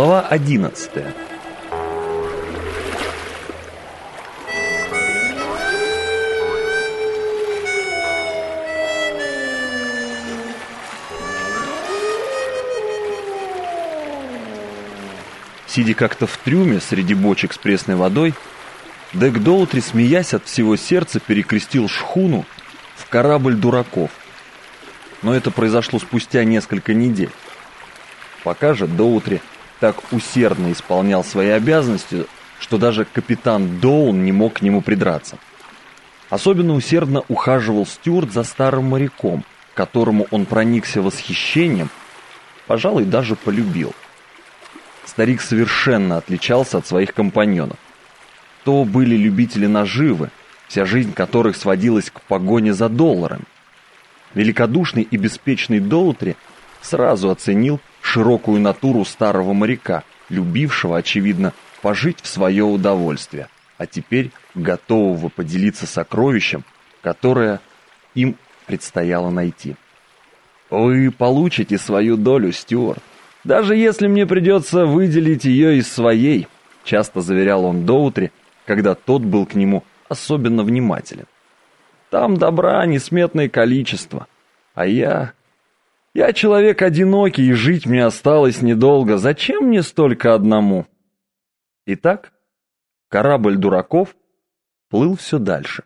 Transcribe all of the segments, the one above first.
Глава одиннадцатая Сидя как-то в трюме среди бочек с пресной водой, Дек Доутри, смеясь от всего сердца, перекрестил шхуну в корабль дураков. Но это произошло спустя несколько недель. Пока же Доутри так усердно исполнял свои обязанности, что даже капитан Доун не мог к нему придраться. Особенно усердно ухаживал Стюарт за старым моряком, которому он проникся восхищением, пожалуй, даже полюбил старик совершенно отличался от своих компаньонов. То были любители наживы, вся жизнь которых сводилась к погоне за долларами. Великодушный и беспечный Доутри сразу оценил широкую натуру старого моряка, любившего, очевидно, пожить в свое удовольствие, а теперь готового поделиться сокровищем, которое им предстояло найти. «Вы получите свою долю, Стюарт. Даже если мне придется выделить ее из своей, часто заверял он Доутри, когда тот был к нему особенно внимателен. Там добра несметное количество, а я... Я человек одинокий, и жить мне осталось недолго. Зачем мне столько одному? Итак, корабль дураков плыл все дальше,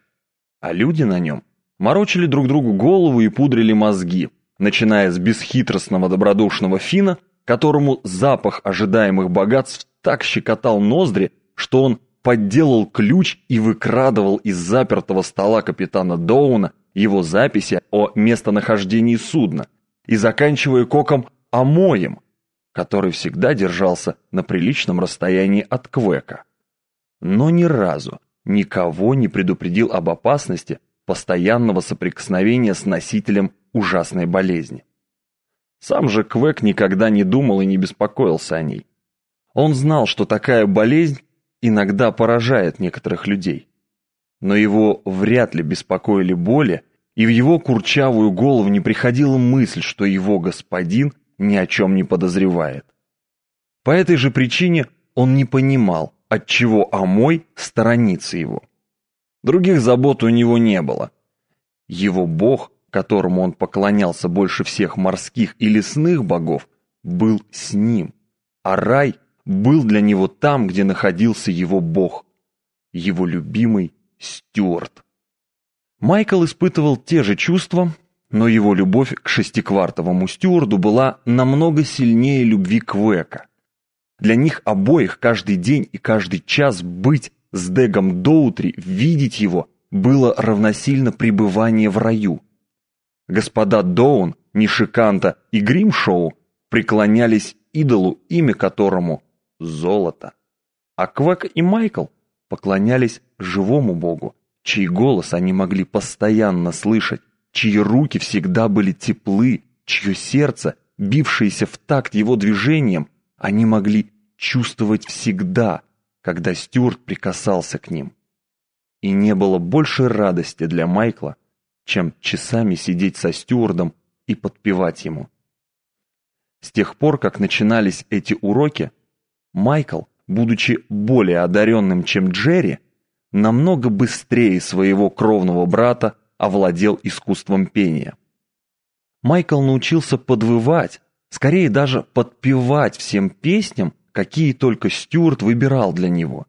а люди на нем морочили друг другу голову и пудрили мозги, начиная с бесхитростного добродушного Фина которому запах ожидаемых богатств так щекотал ноздри, что он подделал ключ и выкрадывал из запертого стола капитана Доуна его записи о местонахождении судна, и заканчивая коком Амоем, который всегда держался на приличном расстоянии от Квека. Но ни разу никого не предупредил об опасности постоянного соприкосновения с носителем ужасной болезни. Сам же Квек никогда не думал и не беспокоился о ней. Он знал, что такая болезнь иногда поражает некоторых людей. Но его вряд ли беспокоили боли, и в его курчавую голову не приходила мысль, что его господин ни о чем не подозревает. По этой же причине он не понимал, отчего Амой сторонится его. Других забот у него не было. Его бог которому он поклонялся больше всех морских и лесных богов, был с ним, а рай был для него там, где находился его бог, его любимый Стюарт. Майкл испытывал те же чувства, но его любовь к шестиквартовому Стюарду была намного сильнее любви к Века. Для них обоих каждый день и каждый час быть с Дегом Доутри, видеть его, было равносильно пребывание в раю – Господа Доун, Нишиканта и Гримшоу преклонялись идолу, имя которому – золото. А Квек и Майкл поклонялись живому богу, чей голос они могли постоянно слышать, чьи руки всегда были теплы, чье сердце, бившееся в такт его движением, они могли чувствовать всегда, когда Стюарт прикасался к ним. И не было больше радости для Майкла, чем часами сидеть со стюардом и подпевать ему. С тех пор, как начинались эти уроки, Майкл, будучи более одаренным, чем Джерри, намного быстрее своего кровного брата овладел искусством пения. Майкл научился подвывать, скорее даже подпевать всем песням, какие только Стюарт выбирал для него.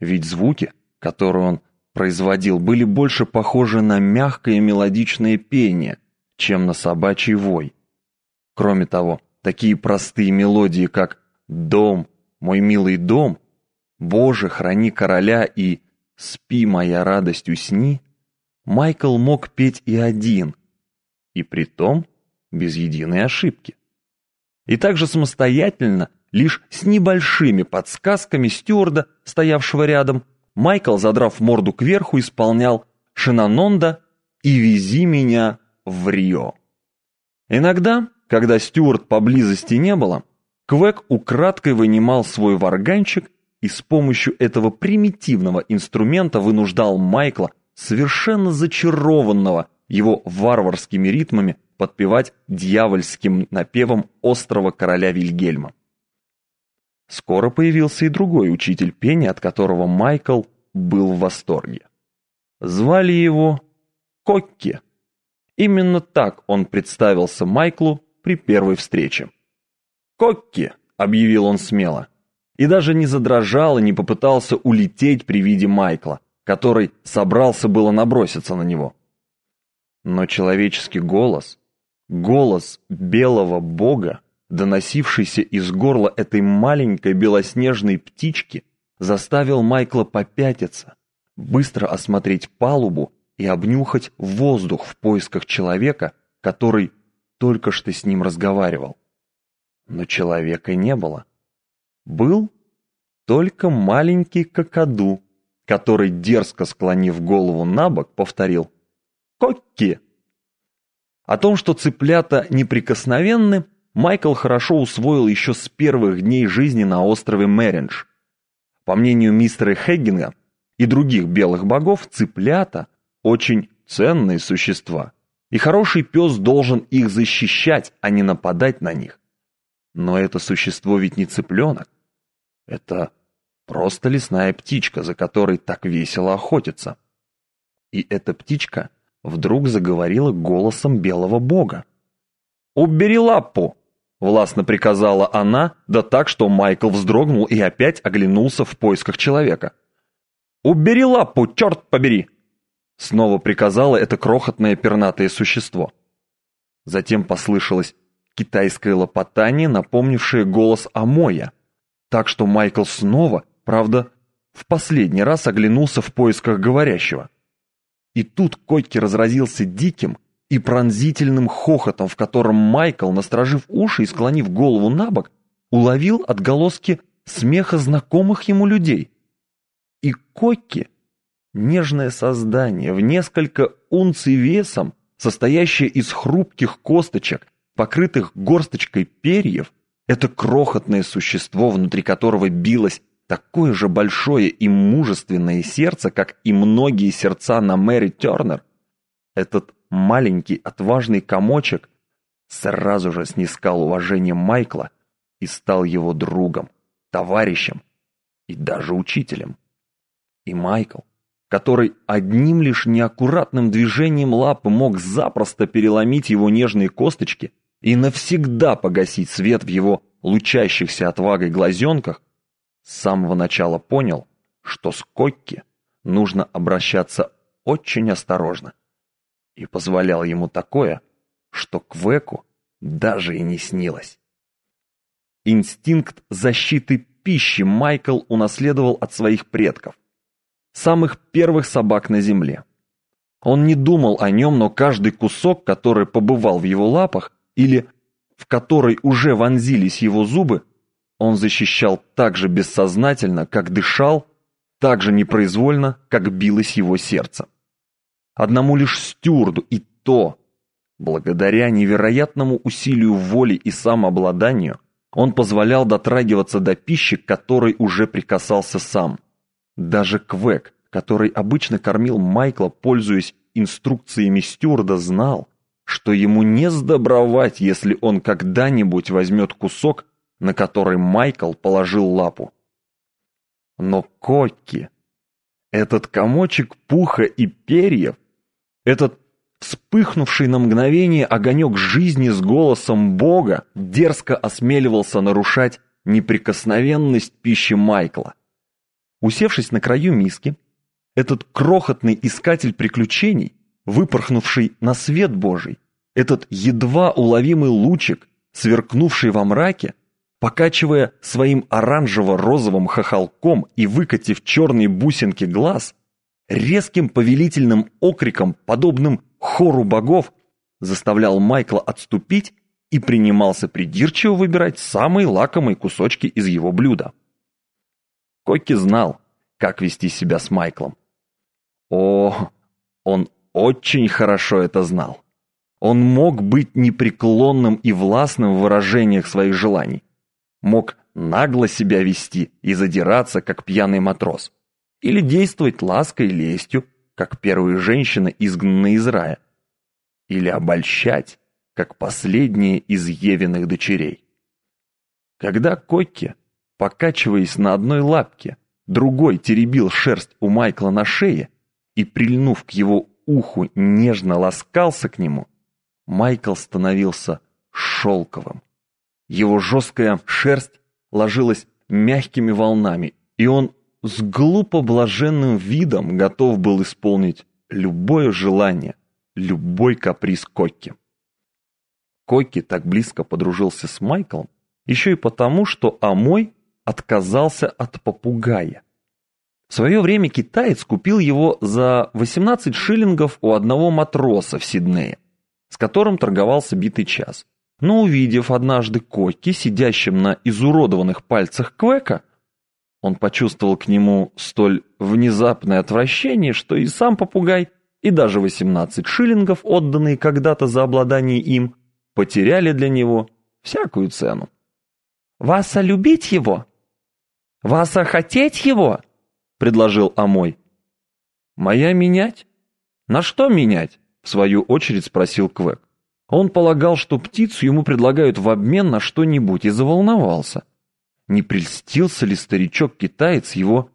Ведь звуки, которые он производил, были больше похожи на мягкое мелодичное пение, чем на собачий вой. Кроме того, такие простые мелодии, как «Дом, мой милый дом», «Боже, храни короля» и «Спи, моя радость, усни», Майкл мог петь и один, и при том без единой ошибки. И также самостоятельно, лишь с небольшими подсказками стюарда, стоявшего рядом, Майкл, задрав морду кверху, исполнял «Шинанонда» и «Вези меня в Рио». Иногда, когда Стюарт поблизости не было, Квек украдкой вынимал свой варганчик и с помощью этого примитивного инструмента вынуждал Майкла, совершенно зачарованного его варварскими ритмами, подпевать дьявольским напевом острого короля Вильгельма. Скоро появился и другой учитель пения, от которого Майкл был в восторге. Звали его Кокки. Именно так он представился Майклу при первой встрече. «Кокки!» — объявил он смело. И даже не задрожал и не попытался улететь при виде Майкла, который собрался было наброситься на него. Но человеческий голос, голос белого бога, доносившийся из горла этой маленькой белоснежной птички, заставил Майкла попятиться, быстро осмотреть палубу и обнюхать воздух в поисках человека, который только что с ним разговаривал. Но человека не было. Был только маленький какаду, который, дерзко склонив голову на бок, повторил «Кокки!». О том, что цыплята неприкосновенны, Майкл хорошо усвоил еще с первых дней жизни на острове Мэриндж. По мнению мистера Хэггинга и других белых богов, цыплята – очень ценные существа, и хороший пес должен их защищать, а не нападать на них. Но это существо ведь не цыпленок. Это просто лесная птичка, за которой так весело охотиться. И эта птичка вдруг заговорила голосом белого бога. «Убери лапу!» Властно приказала она, да так, что Майкл вздрогнул и опять оглянулся в поисках человека. «Убери лапу, черт побери!» Снова приказало это крохотное пернатое существо. Затем послышалось китайское лопотание, напомнившее голос Амоя, так что Майкл снова, правда, в последний раз оглянулся в поисках говорящего. И тут Койки разразился диким, и пронзительным хохотом, в котором Майкл, насторожив уши и склонив голову на бок, уловил отголоски смеха знакомых ему людей. И Кокки, нежное создание в несколько унций весом, состоящее из хрупких косточек, покрытых горсточкой перьев, это крохотное существо, внутри которого билось такое же большое и мужественное сердце, как и многие сердца на Мэри Тернер, этот маленький отважный комочек сразу же снискал уважение Майкла и стал его другом, товарищем и даже учителем. И Майкл, который одним лишь неаккуратным движением лапы мог запросто переломить его нежные косточки и навсегда погасить свет в его лучащихся отвагой глазенках, с самого начала понял, что с Кокки нужно обращаться очень осторожно и позволял ему такое, что Квеку даже и не снилось. Инстинкт защиты пищи Майкл унаследовал от своих предков, самых первых собак на земле. Он не думал о нем, но каждый кусок, который побывал в его лапах или в который уже вонзились его зубы, он защищал так же бессознательно, как дышал, так же непроизвольно, как билось его сердце. Одному лишь стюарду и то, благодаря невероятному усилию воли и самообладанию, он позволял дотрагиваться до пищи, к которой уже прикасался сам. Даже Квек, который обычно кормил Майкла, пользуясь инструкциями стюарда, знал, что ему не сдобровать, если он когда-нибудь возьмет кусок, на который Майкл положил лапу. Но Кокки, этот комочек пуха и перьев, этот вспыхнувший на мгновение огонек жизни с голосом Бога дерзко осмеливался нарушать неприкосновенность пищи Майкла. Усевшись на краю миски, этот крохотный искатель приключений, выпорхнувший на свет Божий, этот едва уловимый лучик, сверкнувший во мраке, покачивая своим оранжево-розовым хохолком и выкатив черные бусинки глаз, резким повелительным окриком, подобным хору богов, заставлял Майкла отступить и принимался придирчиво выбирать самые лакомые кусочки из его блюда. Кокки знал, как вести себя с Майклом. О, он очень хорошо это знал. Он мог быть непреклонным и властным в выражениях своих желаний. Мог нагло себя вести и задираться, как пьяный матрос или действовать лаской и лестью, как первые женщины, изгнанные из рая, или обольщать, как последняя из Евиных дочерей. Когда Кокки, покачиваясь на одной лапке, другой теребил шерсть у Майкла на шее и, прильнув к его уху, нежно ласкался к нему, Майкл становился шелковым. Его жесткая шерсть ложилась мягкими волнами, и он с глупо блаженным видом готов был исполнить любое желание, любой каприз Кокки. Кокки так близко подружился с Майклом еще и потому, что Амой отказался от попугая. В свое время китаец купил его за 18 шиллингов у одного матроса в Сиднее, с которым торговался битый час. Но увидев однажды Кокки, сидящим на изуродованных пальцах Квека, он почувствовал к нему столь внезапное отвращение, что и сам попугай, и даже 18 шиллингов, отданные когда-то за обладание им, потеряли для него всякую цену. «Васа любить его? Васа хотеть его?» — предложил Амой. «Моя менять? На что менять?» — в свою очередь спросил Квек. Он полагал, что птицу ему предлагают в обмен на что-нибудь, и заволновался. Не прельстился ли старичок-китаец его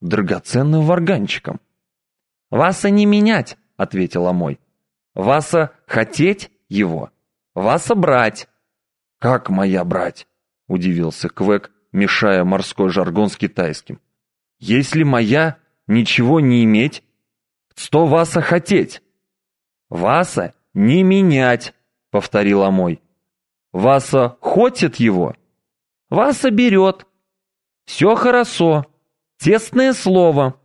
драгоценным варганчиком? «Васа не менять», — ответил Амой. «Васа хотеть его, Васа брать». «Как моя брать?» — удивился Квек, мешая морской жаргон с китайским. «Если моя ничего не иметь, сто Васа хотеть». «Васа не менять», — повторил Амой. «Васа хочет его?» «Васа берет». «Все хорошо. Тесное слово».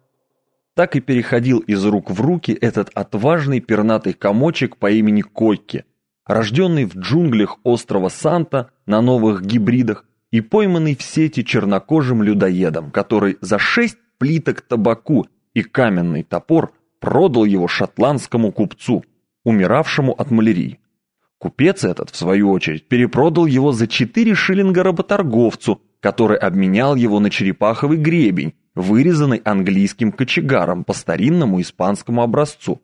Так и переходил из рук в руки этот отважный пернатый комочек по имени Койки, рожденный в джунглях острова Санта на новых гибридах и пойманный в сети чернокожим людоедом, который за шесть плиток табаку и каменный топор продал его шотландскому купцу, умиравшему от малярии. Купец этот, в свою очередь, перепродал его за 4 шиллинга работорговцу, который обменял его на черепаховый гребень, вырезанный английским кочегаром по старинному испанскому образцу.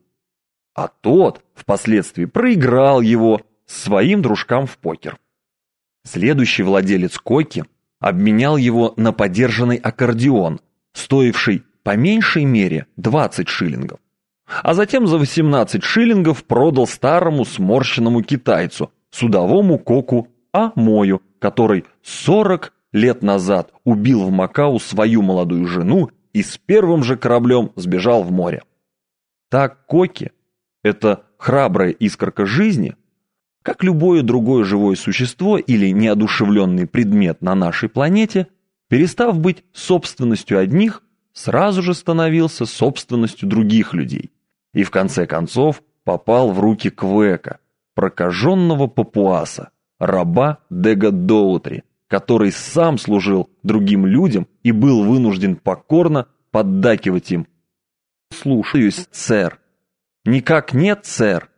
А тот впоследствии проиграл его своим дружкам в покер. Следующий владелец койки обменял его на подержанный аккордеон, стоивший по меньшей мере 20 шиллингов а затем за 18 шиллингов продал старому сморщенному китайцу, судовому коку Амою, который 40 лет назад убил в Макау свою молодую жену и с первым же кораблем сбежал в море. Так Коки, это храбрая искорка жизни, как любое другое живое существо или неодушевленный предмет на нашей планете, перестав быть собственностью одних, сразу же становился собственностью других людей и в конце концов попал в руки Квека, прокаженного папуаса, раба Дега Доутри, который сам служил другим людям и был вынужден покорно поддакивать им. «Слушаюсь, сэр». «Никак нет, сэр».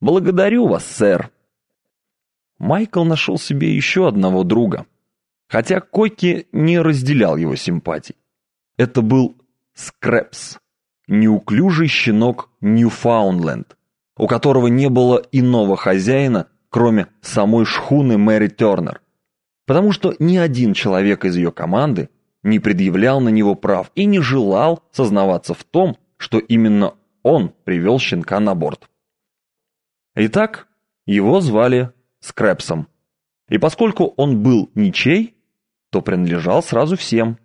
«Благодарю вас, сэр». Майкл нашел себе еще одного друга, хотя Койки не разделял его симпатий. Это был Скрэпс неуклюжий щенок Ньюфаундленд, у которого не было иного хозяина, кроме самой шхуны Мэри Тернер, потому что ни один человек из ее команды не предъявлял на него прав и не желал сознаваться в том, что именно он привел щенка на борт. Итак, его звали Скрэпсом. И поскольку он был ничей, то принадлежал сразу всем.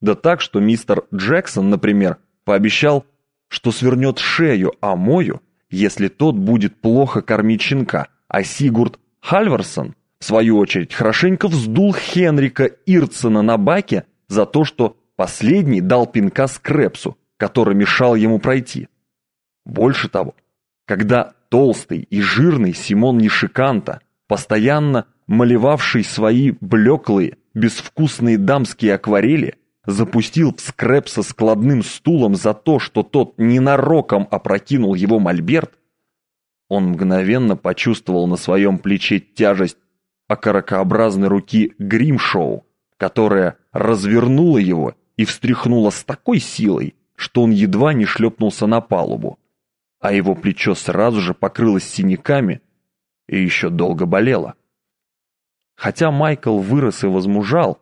Да так, что мистер Джексон, например, Пообещал, что свернет шею Амою, если тот будет плохо кормить щенка, а Сигурд Хальварсон, в свою очередь, хорошенько вздул Хенрика Ирцена на баке за то, что последний дал пинка Скрепсу, который мешал ему пройти. Больше того, когда толстый и жирный Симон Нишиканта, постоянно малевавший свои блеклые, безвкусные дамские акварели, запустил в скреп со складным стулом за то, что тот ненароком опрокинул его мольберт, он мгновенно почувствовал на своем плече тяжесть окорокообразной руки Гримшоу, которая развернула его и встряхнула с такой силой, что он едва не шлепнулся на палубу, а его плечо сразу же покрылось синяками, и еще долго болела. Хотя Майкл вырос и возмужал,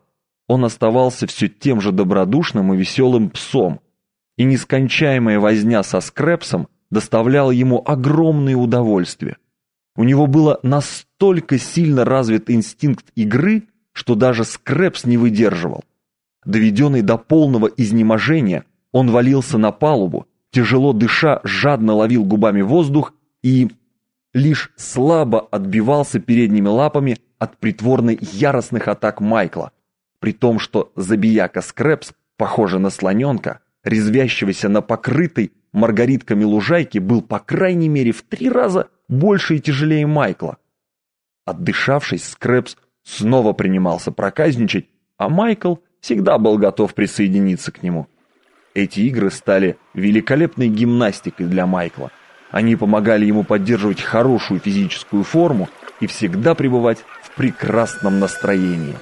он оставался все тем же добродушным и веселым псом, и нескончаемая возня со Скрепсом доставляла ему огромное удовольствие. У него было настолько сильно развит инстинкт игры, что даже Скрепс не выдерживал. Доведенный до полного изнеможения, он валился на палубу, тяжело дыша, жадно ловил губами воздух и лишь слабо отбивался передними лапами от притворной яростных атак Майкла, при том, что забияка Скрепс, похожа на слоненка, резвящегося на покрытой маргаритками лужайке, был по крайней мере в три раза больше и тяжелее Майкла. Отдышавшись, Скрепс снова принимался проказничать, а Майкл всегда был готов присоединиться к нему. Эти игры стали великолепной гимнастикой для Майкла. Они помогали ему поддерживать хорошую физическую форму и всегда пребывать в прекрасном настроении.